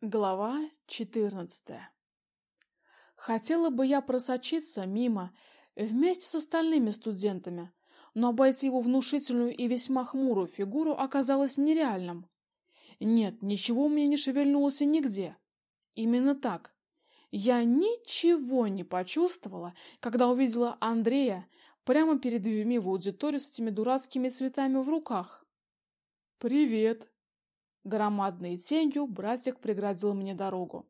Глава 14. Хотела бы я просочиться мимо вместе с остальными студентами, но обойти его внушительную и весьма хмурую фигуру оказалось нереальным. Нет, ничего у меня не шевельнулось нигде. Именно так. Я ничего не почувствовала, когда увидела Андрея прямо перед дверьми в аудиторию с этими дурацкими цветами в руках. Привет, Громадной тенью братик преградил мне дорогу.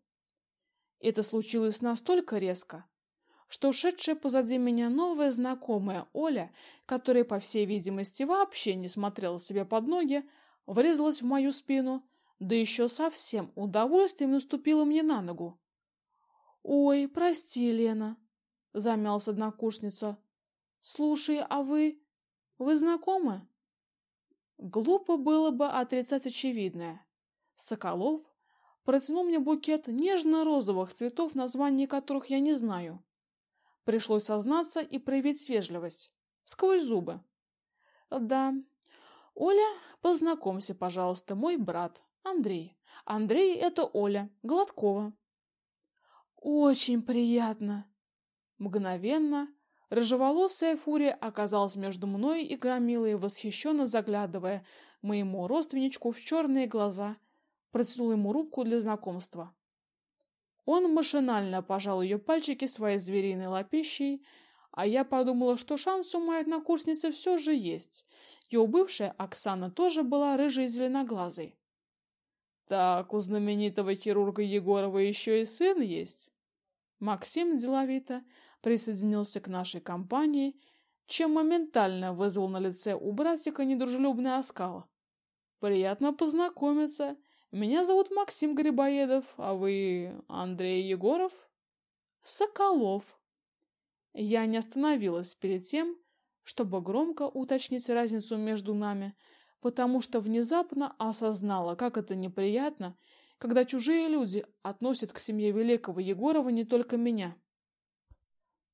Это случилось настолько резко, что шедшая позади меня новая знакомая Оля, которая, по всей видимости, вообще не смотрела себе под ноги, врезалась в мою спину, да еще со всем удовольствием наступила мне на ногу. Ой, прости, Лена, замялась однокурсница. Слушай, а вы вы знакомы? Глупо было бы отрицать очевидное. Соколов протянул мне букет нежно-розовых цветов, названий которых я не знаю. Пришлось сознаться и проявить вежливость сквозь зубы. Да. Оля, познакомься, пожалуйста, мой брат Андрей. Андрей это Оля Гладкова. Очень приятно. Мгновенно Рыжеволосая фурия оказалась между мной и громилой, восхищенно заглядывая моему родственничку в черные глаза, протянул ему руку для знакомства. Он машинально пожал ее пальчики своей звериной лапищей, а я подумала, что шанс у моей однокурсницы все же есть. Ее бывшая Оксана тоже была рыжей зеленоглазой. Так, у знаменитого хирурга Егорова еще и сын есть. Максим деловито присоединился к нашей компании, чем моментально вызвал на лице у братика недружелюбный оскал. Приятно познакомиться. Меня зовут Максим Грибоедов, а вы Андрей Егоров? Соколов. Я не остановилась перед тем, чтобы громко уточнить разницу между нами, потому что внезапно осознала, как это неприятно, когда чужие люди относят к семье великого Егорова не только меня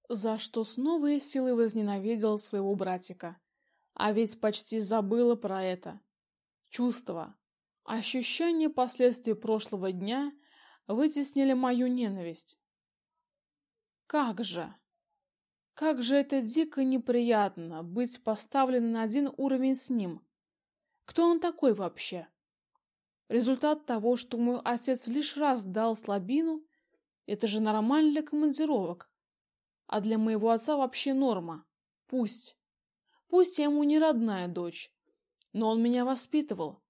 за что с новой силой возненавидела своего братика. А ведь почти забыла про это. Чувство, ощущение последствий прошлого дня вытеснили мою ненависть. Как же? Как же это дико неприятно быть поставленной на один уровень с ним. Кто он такой вообще? Результат того, что мой отец лишь раз дал слабину, это же нормально для командировок. А для моего отца вообще норма. Пусть. Пусть я ему не родная дочь, но он меня воспитывал.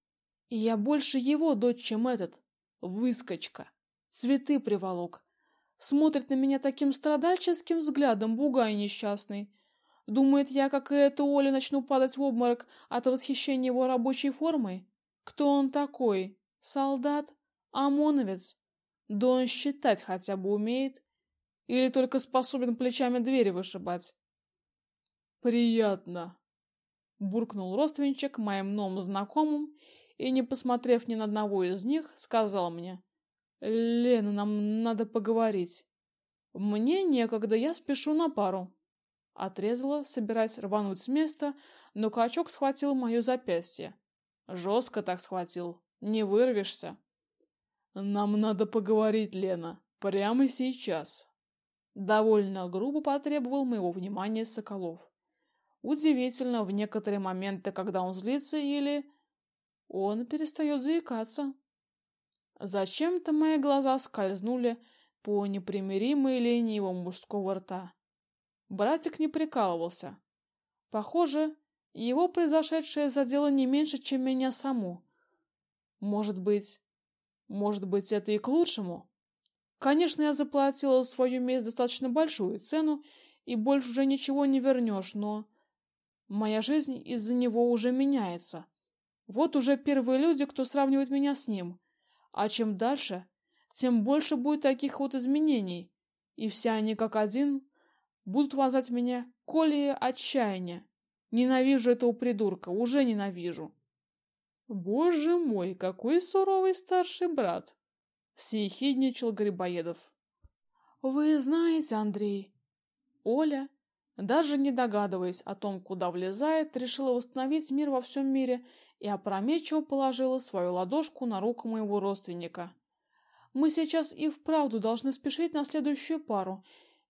И я больше его дочь, чем этот выскочка. Цветы приволок. Смотрит на меня таким страдальческим взглядом, бугай несчастный. Думает, я, как и эта Оля, начну падать в обморок от восхищения его рабочей формой? Кто он такой? Солдат? ОМОНовец? Да он считать хотя бы умеет. Или только способен плечами двери вышибать? Приятно, буркнул родственничек моим новым знакомым и, не посмотрев ни на одного из них, сказал мне: "Лена, нам надо поговорить. Мне некогда, я спешу на пару". Отрезала, собираясь рвануть с места, но качок схватил моё запястье. Жестко так схватил, не вырвешься. Нам надо поговорить, Лена, прямо сейчас. Довольно грубо потребовал моего внимания Соколов. Удивительно, в некоторые моменты, когда он злится или он перестает заикаться. Зачем-то мои глаза скользнули по непримиримой линии его мужского рта. Братик не прикалывался. Похоже, его произошедшее задело не меньше, чем меня саму. Может быть, может быть, это и к лучшему. Конечно, я заплатила за свою месть достаточно большую цену, и больше уже ничего не вернешь, но моя жизнь из-за него уже меняется. Вот уже первые люди, кто сравнивает меня с ним. А чем дальше, тем больше будет таких вот изменений, и все они как один будут вонзать меня колее отчаяния. Ненавижу этого придурка, уже ненавижу. Боже мой, какой суровый старший брат съехидничал Грибоедов. Вы знаете, Андрей, Оля, даже не догадываясь о том, куда влезает, решила восстановить мир во всем мире и опрометчиво положила свою ладошку на руку моего родственника. Мы сейчас и вправду должны спешить на следующую пару.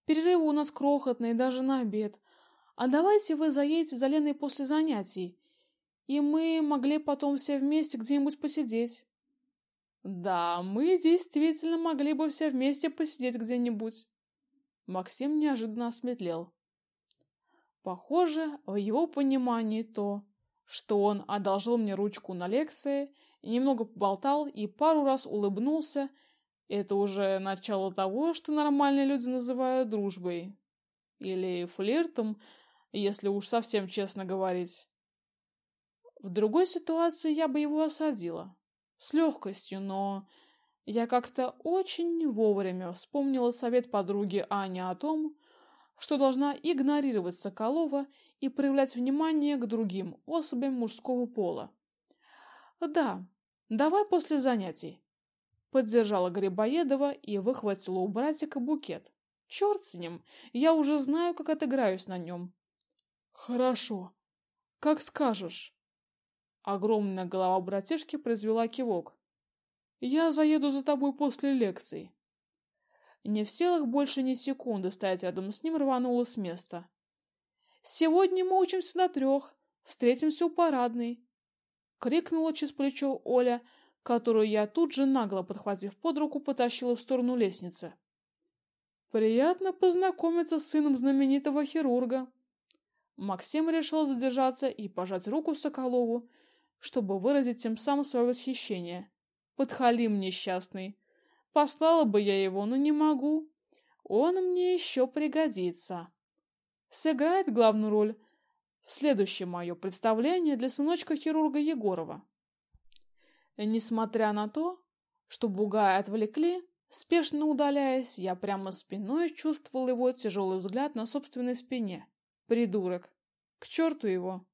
Перерыв у нас крохотный, даже на обед. А давайте вы заедете за Леной после занятий, и мы могли потом все вместе где-нибудь посидеть. Да, мы действительно могли бы все вместе посидеть где-нибудь. Максим неожиданно осметлел. Похоже, в его понимании то, что он одолжил мне ручку на лекции, немного поболтал и пару раз улыбнулся, это уже начало того, что нормальные люди называют дружбой. Или флиртом, если уж совсем честно говорить. В другой ситуации я бы его осадила. С легкостью, но... Я как-то очень вовремя вспомнила совет подруги Ани о том, что должна игнорировать Соколова и проявлять внимание к другим особям мужского пола. Да, давай после занятий. Поддержала Грибоедова и выхватила у братика букет. Черт с ним, я уже знаю, как отыграюсь на нем. Хорошо. Как скажешь. Огромная голова братишки произвела кивок. Я заеду за тобой после лекций. Не в силах больше ни секунды стоять рядом с ним, рванула с места. Сегодня мы учимся до трех. Встретимся у парадной. Крикнула через плечо Оля, которую я тут же нагло подхватив под руку, потащила в сторону лестницы. Приятно познакомиться с сыном знаменитого хирурга. Максим решил задержаться и пожать руку Соколову, чтобы выразить тем самым свое восхищение. Подхалим несчастный. Послала бы я его, но не могу. Он мне еще пригодится. Сыграет главную роль в следующее мое представление для сыночка хирурга Егорова. Несмотря на то, что бугая отвлекли, спешно удаляясь, я прямо спиной чувствовал его тяжелый взгляд на собственной спине. Придурок. К черту его.